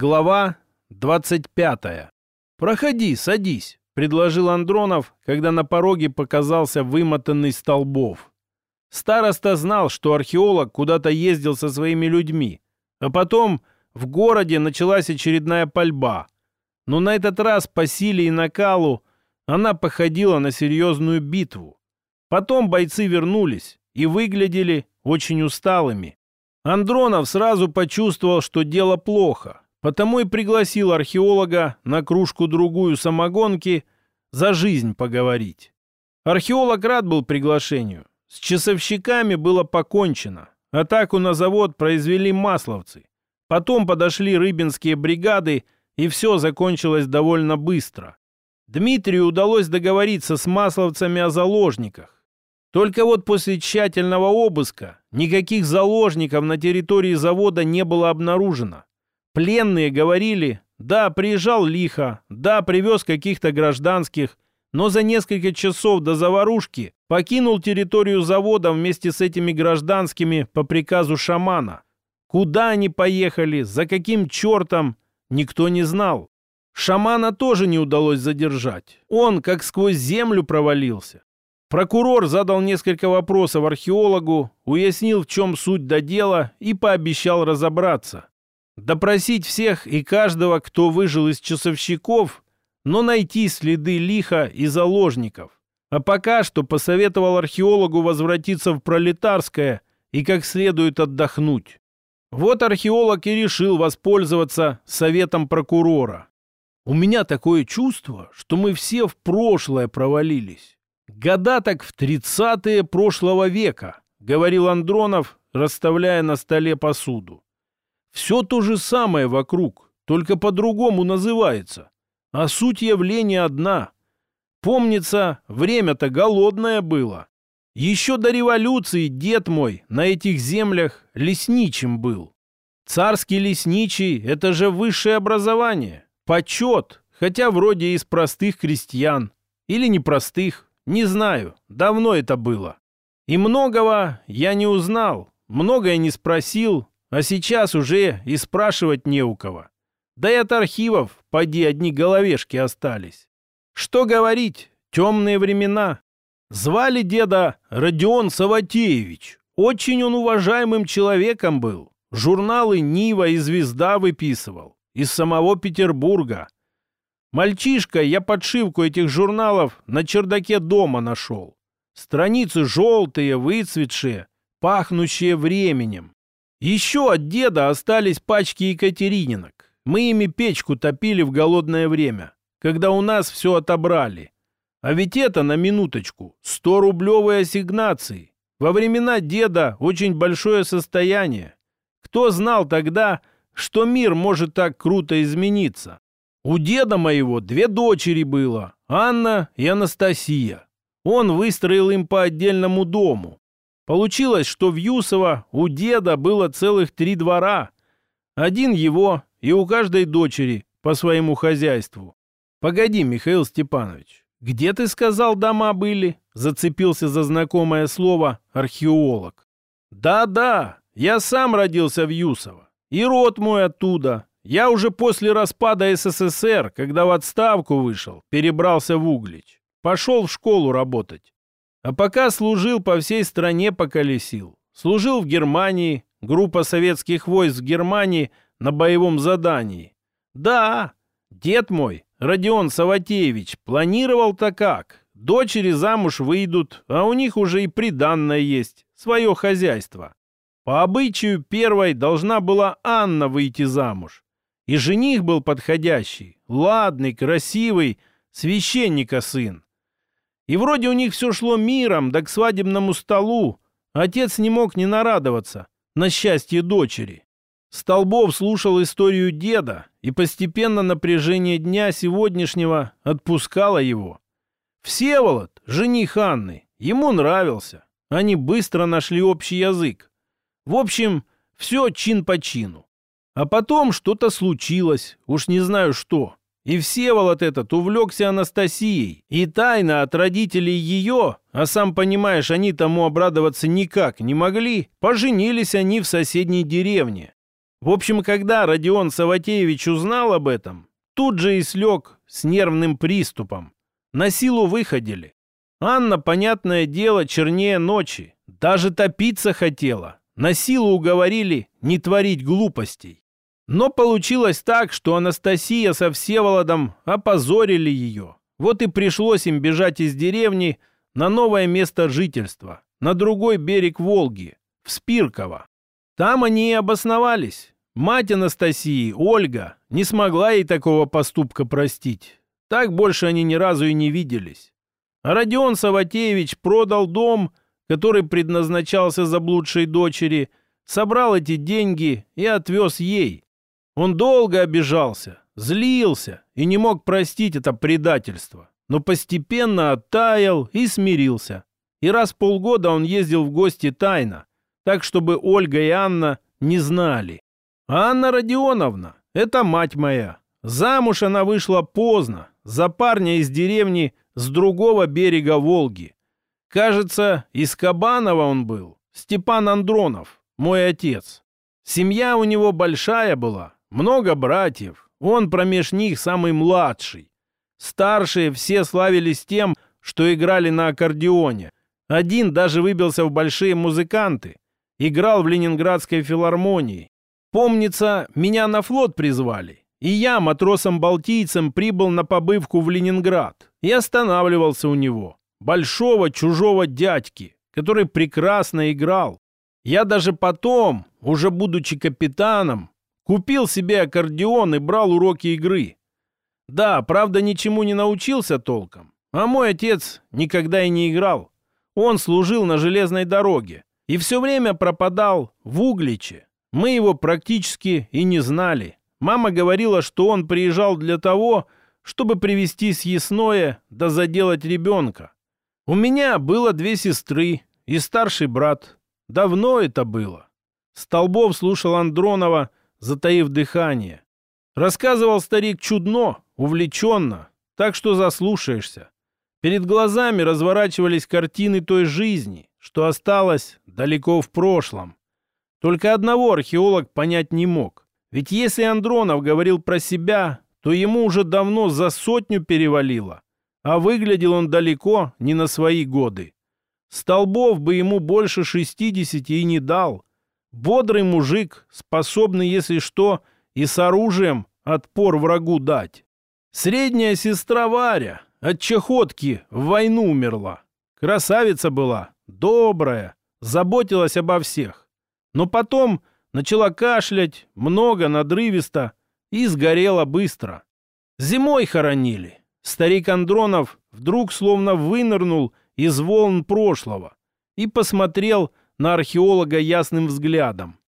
Глава 25. «Проходи, садись», — предложил Андронов, когда на пороге показался вымотанный Столбов. Староста знал, что археолог куда-то ездил со своими людьми, а потом в городе началась очередная пальба. Но на этот раз по силе и накалу она походила на серьезную битву. Потом бойцы вернулись и выглядели очень усталыми. Андронов сразу почувствовал, что дело плохо, потому и пригласил археолога на кружку-другую самогонки за жизнь поговорить. Археолог рад был приглашению. С часовщиками было покончено. Атаку на завод произвели масловцы. Потом подошли рыбинские бригады, и все закончилось довольно быстро. Дмитрию удалось договориться с масловцами о заложниках. Только вот после тщательного обыска никаких заложников на территории завода не было обнаружено. Пленные говорили, да, приезжал лихо, да, привез каких-то гражданских, но за несколько часов до заварушки покинул территорию завода вместе с этими гражданскими по приказу шамана. Куда они поехали, за каким чертом, никто не знал. Шамана тоже не удалось задержать. Он как сквозь землю провалился. Прокурор задал несколько вопросов археологу, уяснил, в чем суть до дела и пообещал разобраться. Допросить всех и каждого, кто выжил из часовщиков, но найти следы лиха и заложников. А пока что посоветовал археологу возвратиться в Пролетарское и как следует отдохнуть. Вот археолог и решил воспользоваться советом прокурора. У меня такое чувство, что мы все в прошлое провалились. Года так в тридцатые прошлого века, говорил Андронов, расставляя на столе посуду. Все то же самое вокруг, только по-другому называется. А суть явления одна. Помнится, время-то голодное было. Еще до революции дед мой на этих землях лесничим был. Царский лесничий — это же высшее образование, почет, хотя вроде из простых крестьян. Или непростых, не знаю, давно это было. И многого я не узнал, многое не спросил, а сейчас уже и спрашивать не у кого. Да и от архивов, поди, одни головешки остались. Что говорить, темные времена. Звали деда Родион Саватеевич. Очень он уважаемым человеком был. Журналы «Нива» и «Звезда» выписывал. Из самого Петербурга. Мальчишка, я подшивку этих журналов на чердаке дома нашел. Страницы желтые, выцветшие, пахнущие временем. Еще от деда остались пачки Екатерининок. Мы ими печку топили в голодное время, когда у нас все отобрали. А ведь это, на минуточку, 100-рублевые ассигнации. Во времена деда очень большое состояние. Кто знал тогда, что мир может так круто измениться? У деда моего две дочери было, Анна и Анастасия. Он выстроил им по отдельному дому. Получилось, что в Юсово у деда было целых три двора. Один его и у каждой дочери по своему хозяйству. Погоди, Михаил Степанович, где ты сказал дома были? Зацепился за знакомое слово археолог. Да-да, я сам родился в Юсово. И род мой оттуда, я уже после распада СССР, когда в отставку вышел, перебрался в Углич. Пошел в школу работать. А пока служил по всей стране поколесил. Служил в Германии, группа советских войск в Германии на боевом задании. Да, дед мой, Родион Саватеевич, планировал-то как. Дочери замуж выйдут, а у них уже и приданное есть, свое хозяйство. По обычаю первой должна была Анна выйти замуж. И жених был подходящий, ладный, красивый, священника сын. И вроде у них все шло миром, да к свадебному столу. Отец не мог не нарадоваться на счастье дочери. Столбов слушал историю деда, и постепенно напряжение дня сегодняшнего отпускало его. Всеволод, жених Анны, ему нравился. Они быстро нашли общий язык. В общем, все чин по чину. А потом что-то случилось, уж не знаю что. И Всеволод этот увлекся Анастасией. И тайно от родителей ее, а сам понимаешь, они тому обрадоваться никак не могли, поженились они в соседней деревне. В общем, когда Родион Саватеевич узнал об этом, тут же и слег с нервным приступом. На силу выходили. Анна, понятное дело, чернее ночи. Даже топиться хотела. На силу уговорили не творить глупостей. Но получилось так, что Анастасия со Всеволодом опозорили ее. Вот и пришлось им бежать из деревни на новое место жительства, на другой берег Волги, в Спирково. Там они и обосновались. Мать Анастасии, Ольга, не смогла ей такого поступка простить. Так больше они ни разу и не виделись. А Родион Саватеевич продал дом, который предназначался заблудшей дочери, собрал эти деньги и отвез ей. Он долго обижался, злился и не мог простить это предательство, но постепенно оттаял и смирился. И раз в полгода он ездил в гости тайно, так чтобы Ольга и Анна не знали. А Анна Родионовна — это мать моя. Замуж она вышла поздно, за парня из деревни с другого берега Волги. Кажется, из Кабанова он был, Степан Андронов, мой отец. Семья у него большая была, много братьев. Он промеж них самый младший. Старшие все славились тем, что играли на аккордеоне. Один даже выбился в большие музыканты. Играл в Ленинградской филармонии. Помнится, меня на флот призвали. И я, матросом-балтийцем, прибыл на побывку в Ленинград и останавливался у него. Большого чужого дядьки, который прекрасно играл. Я даже потом, уже будучи капитаном, купил себе аккордеон и брал уроки игры. Да, правда, ничему не научился толком. А мой отец никогда и не играл. Он служил на железной дороге и все время пропадал в Угличе. Мы его практически и не знали. Мама говорила, что он приезжал для того, чтобы привезти съестное да заделать ребенка. У меня было две сестры и старший брат. Давно это было. Столбов слушал Андронова, затаив дыхание. Рассказывал старик чудно, увлеченно, так что заслушаешься. Перед глазами разворачивались картины той жизни, что осталось далеко в прошлом. Только одного археолог понять не мог. Ведь если Андронов говорил про себя, то ему уже давно за сотню перевалило, а выглядел он далеко не на свои годы. Столбов бы ему больше шестидесяти и не дал. Бодрый мужик, способный, если что, и с оружием отпор врагу дать. Средняя сестра Варя от чехотки в войну умерла. Красавица была, добрая, заботилась обо всех. Но потом начала кашлять, много, надрывисто, и сгорела быстро. Зимой хоронили. Старик Андронов вдруг словно вынырнул из волн прошлого и посмотрел на археолога ясным взглядом.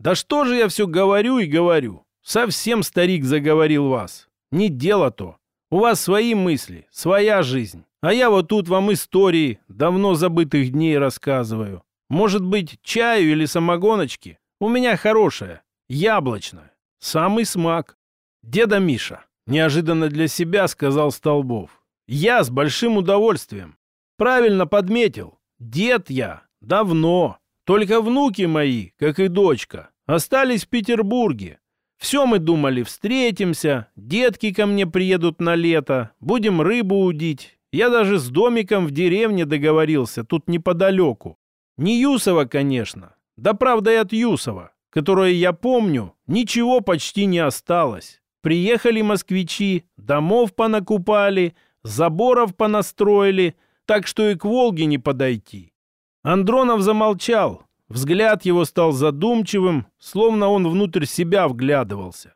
«Да что же я все говорю и говорю? Совсем старик заговорил вас. Не дело то. У вас свои мысли, своя жизнь. А я вот тут вам истории давно забытых дней рассказываю. Может быть, чаю или самогоночки? У меня хорошая, яблочная, самый смак. Деда Миша, неожиданно для себя сказал Столбов. Я с большим удовольствием. Правильно подметил. Дед я. Давно. Только внуки мои, как и дочка, остались в Петербурге. Все мы думали, встретимся, детки ко мне приедут на лето, будем рыбу удить. Я даже с домиком в деревне договорился, тут неподалеку. Не Юсова, конечно. Да правда и от Юсова, которое я помню, ничего почти не осталось. Приехали москвичи, домов понакупали, заборов понастроили, так что и к Волге не подойти. Андронов замолчал. Взгляд его стал задумчивым, словно он внутрь себя вглядывался.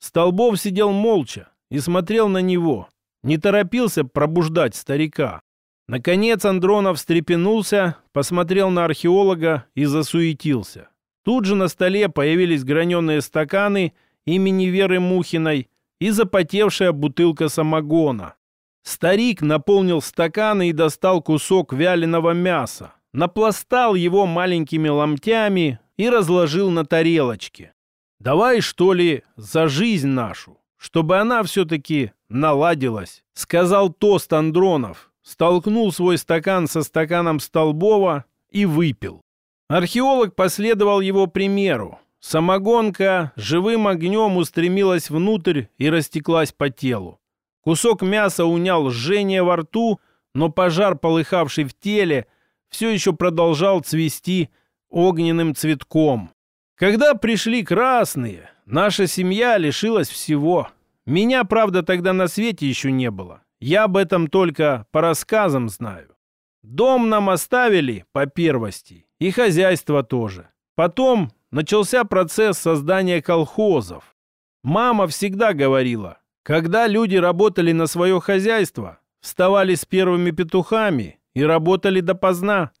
Столбов сидел молча и смотрел на него. Не торопился пробуждать старика. Наконец Андронов встрепенулся, посмотрел на археолога и засуетился. Тут же на столе появились граненые стаканы имени Веры Мухиной и запотевшая бутылка самогона. Старик наполнил стаканы и достал кусок вяленого мяса, напластал его маленькими ломтями и разложил на тарелочке. «Давай, что ли, за жизнь нашу, чтобы она все-таки наладилась», — сказал тост Андронов, столкнул свой стакан со стаканом Столбова и выпил. Археолог последовал его примеру. Самогонка живым огнем устремилась внутрь и растеклась по телу. Кусок мяса унял жжение во рту, но пожар, полыхавший в теле, все еще продолжал цвести огненным цветком. Когда пришли красные, наша семья лишилась всего. Меня, правда, тогда на свете еще не было. Я об этом только по рассказам знаю. Дом нам оставили по первости, и хозяйство тоже. Потом начался процесс создания колхозов. Мама всегда говорила, когда люди работали на свое хозяйство, вставали с первыми петухами и работали допоздна.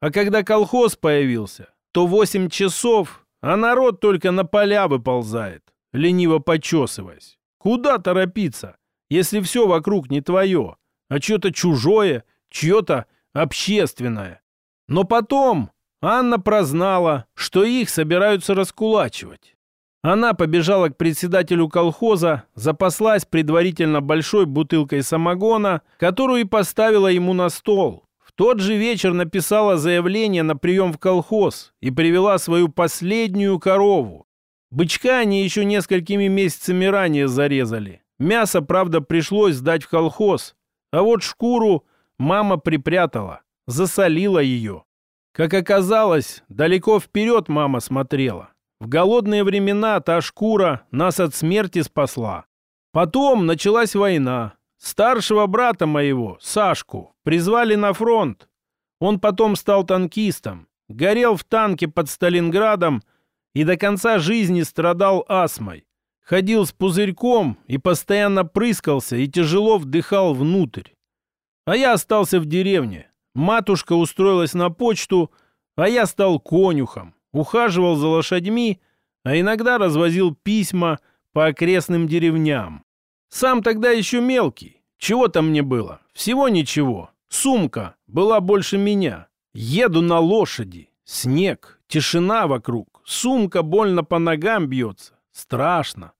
А когда колхоз появился, то 8 часов, а народ только на поля выползает, лениво почесываясь. Куда торопиться, если все вокруг не твое, а что-то чужое, чье-то общественное? Но потом Анна прознала, что их собираются раскулачивать. Она побежала к председателю колхоза, запаслась предварительно большой бутылкой самогона, которую и поставила ему на стол. В тот же вечер написала заявление на прием в колхоз и привела свою последнюю корову. Бычка они еще несколькими месяцами ранее зарезали. Мясо, правда, пришлось сдать в колхоз, а вот шкуру мама припрятала, засолила ее. Как оказалось, далеко вперед мама смотрела. В голодные времена та шкура нас от смерти спасла. Потом началась война. Старшего брата моего, Сашку, призвали на фронт. Он потом стал танкистом, горел в танке под Сталинградом и до конца жизни страдал астмой. Ходил с пузырьком и постоянно прыскался и тяжело вдыхал внутрь. А я остался в деревне, Матушка устроилась на почту, а я стал конюхом, ухаживал за лошадьми, а иногда развозил письма по окрестным деревням. Сам тогда еще мелкий. Чего там мне было? Всего ничего. Сумка была больше меня. Еду на лошади. Снег, тишина вокруг. Сумка больно по ногам бьется. Страшно.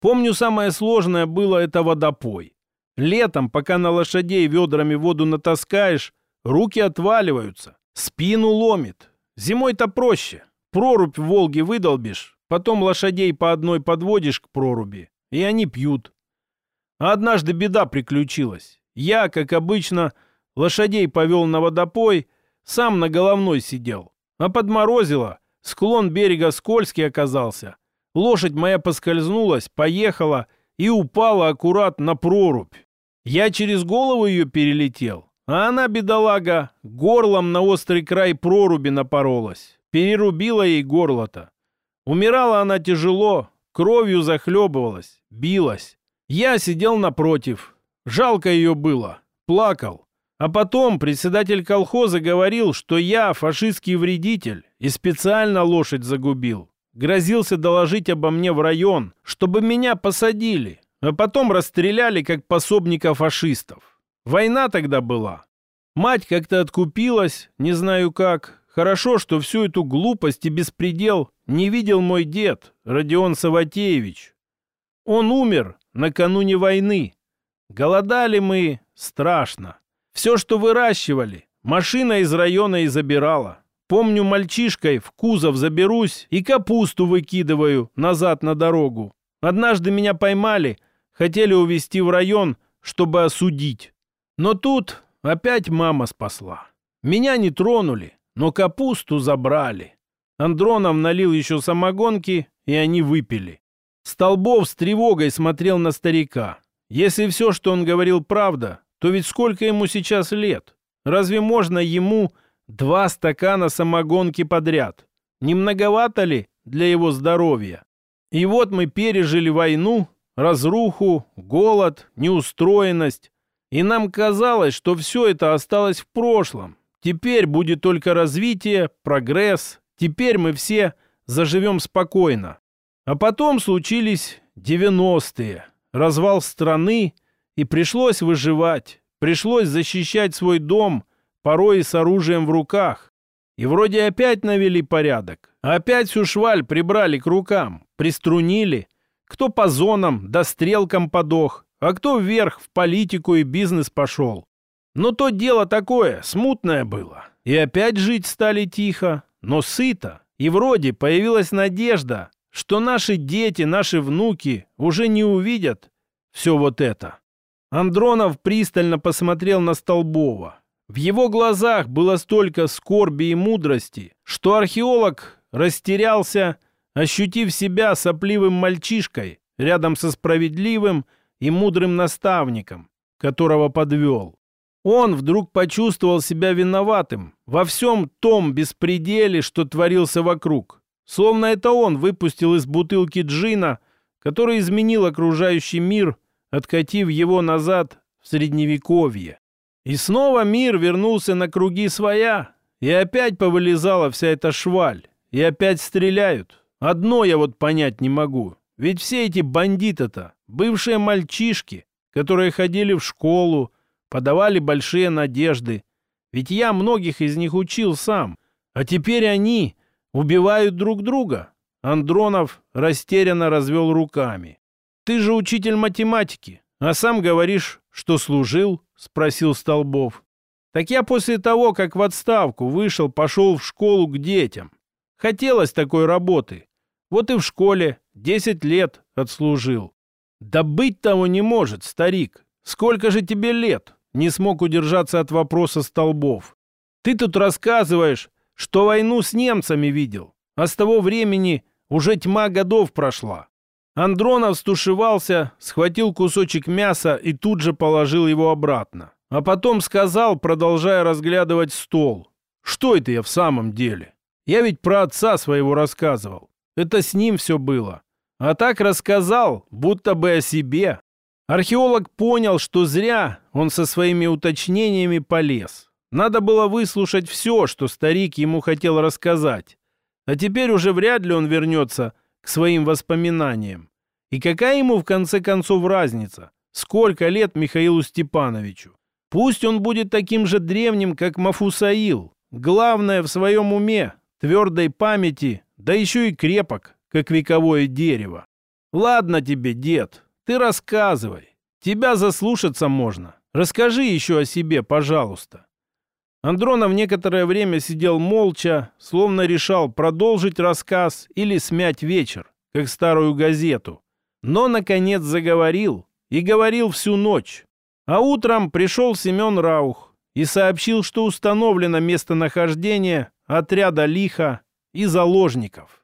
Помню, самое сложное было это водопой. Летом, пока на лошадей ведрами воду натаскаешь, Руки отваливаются, спину ломит. Зимой-то проще. Прорубь в Волге выдолбишь, потом лошадей по одной подводишь к проруби, и они пьют. А однажды беда приключилась. Я, как обычно, лошадей повел на водопой, сам на головной сидел. А подморозило, склон берега скользкий оказался. Лошадь моя поскользнулась, поехала и упала аккурат на прорубь. Я через голову ее перелетел, а она, бедолага, горлом на острый край проруби напоролась. Перерубила ей горло-то. Умирала она тяжело, кровью захлебывалась, билась. Я сидел напротив. Жалко ее было. Плакал. А потом председатель колхоза говорил, что я фашистский вредитель и специально лошадь загубил. Грозился доложить обо мне в район, чтобы меня посадили, а потом расстреляли как пособника фашистов. Война тогда была. Мать как-то откупилась, не знаю как. Хорошо, что всю эту глупость и беспредел не видел мой дед, Родион Саватеевич. Он умер накануне войны. Голодали мы страшно. Все, что выращивали, машина из района и забирала. Помню, мальчишкой в кузов заберусь и капусту выкидываю назад на дорогу. Однажды меня поймали, хотели увезти в район, чтобы осудить. Но тут опять мама спасла. Меня не тронули, но капусту забрали. Андронов налил еще самогонки, и они выпили. Столбов с тревогой смотрел на старика. Если все, что он говорил, правда, то ведь сколько ему сейчас лет? Разве можно ему два стакана самогонки подряд? Не многовато ли для его здоровья? И вот мы пережили войну, разруху, голод, неустроенность, и нам казалось, что все это осталось в прошлом. Теперь будет только развитие, прогресс. Теперь мы все заживем спокойно. А потом случились 90-е. Развал страны, и пришлось выживать. Пришлось защищать свой дом, порой с оружием в руках. И вроде опять навели порядок. Опять всю шваль прибрали к рукам, приструнили. Кто по зонам, да стрелкам подох, а кто вверх в политику и бизнес пошел. Но то дело такое, смутное было. И опять жить стали тихо, но сыто И вроде появилась надежда, что наши дети, наши внуки уже не увидят все вот это. Андронов пристально посмотрел на Столбова. В его глазах было столько скорби и мудрости, что археолог растерялся, ощутив себя сопливым мальчишкой рядом со справедливым и мудрым наставником, которого подвел. Он вдруг почувствовал себя виноватым во всем том беспределе, что творился вокруг. Словно это он выпустил из бутылки джина, который изменил окружающий мир, откатив его назад в Средневековье. И снова мир вернулся на круги своя, и опять повылезала вся эта шваль, и опять стреляют. Одно я вот понять не могу. Ведь все эти бандиты-то, бывшие мальчишки, которые ходили в школу, подавали большие надежды. Ведь я многих из них учил сам. А теперь они убивают друг друга. Андронов растерянно развел руками. Ты же учитель математики, а сам говоришь, что служил, спросил Столбов. Так я после того, как в отставку вышел, пошел в школу к детям. Хотелось такой работы. Вот и в школе 10 лет отслужил. Да быть того не может, старик. Сколько же тебе лет? Не смог удержаться от вопроса Столбов. Ты тут рассказываешь, что войну с немцами видел, а с того времени уже тьма годов прошла. Андронов стушевался, схватил кусочек мяса и тут же положил его обратно. А потом сказал, продолжая разглядывать стол. «Что это я в самом деле? Я ведь про отца своего рассказывал. Это с ним все было. А так рассказал, будто бы о себе. Археолог понял, что зря он со своими уточнениями полез. Надо было выслушать все, что старик ему хотел рассказать. А теперь уже вряд ли он вернется к своим воспоминаниям. И какая ему в конце концов разница, сколько лет Михаилу Степановичу? Пусть он будет таким же древним, как Мафусаил. Главное в своем уме, твердой памяти, да еще и крепок, как вековое дерево. Ладно тебе, дед, ты рассказывай. Тебя заслушаться можно. Расскажи еще о себе, пожалуйста. Андронов некоторое время сидел молча, словно решал продолжить рассказ или смять вечер, как старую газету. Но, наконец, заговорил, и говорил всю ночь. А утром пришел Семен Раух и сообщил, что установлено местонахождение отряда лиха и заложников.